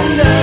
London.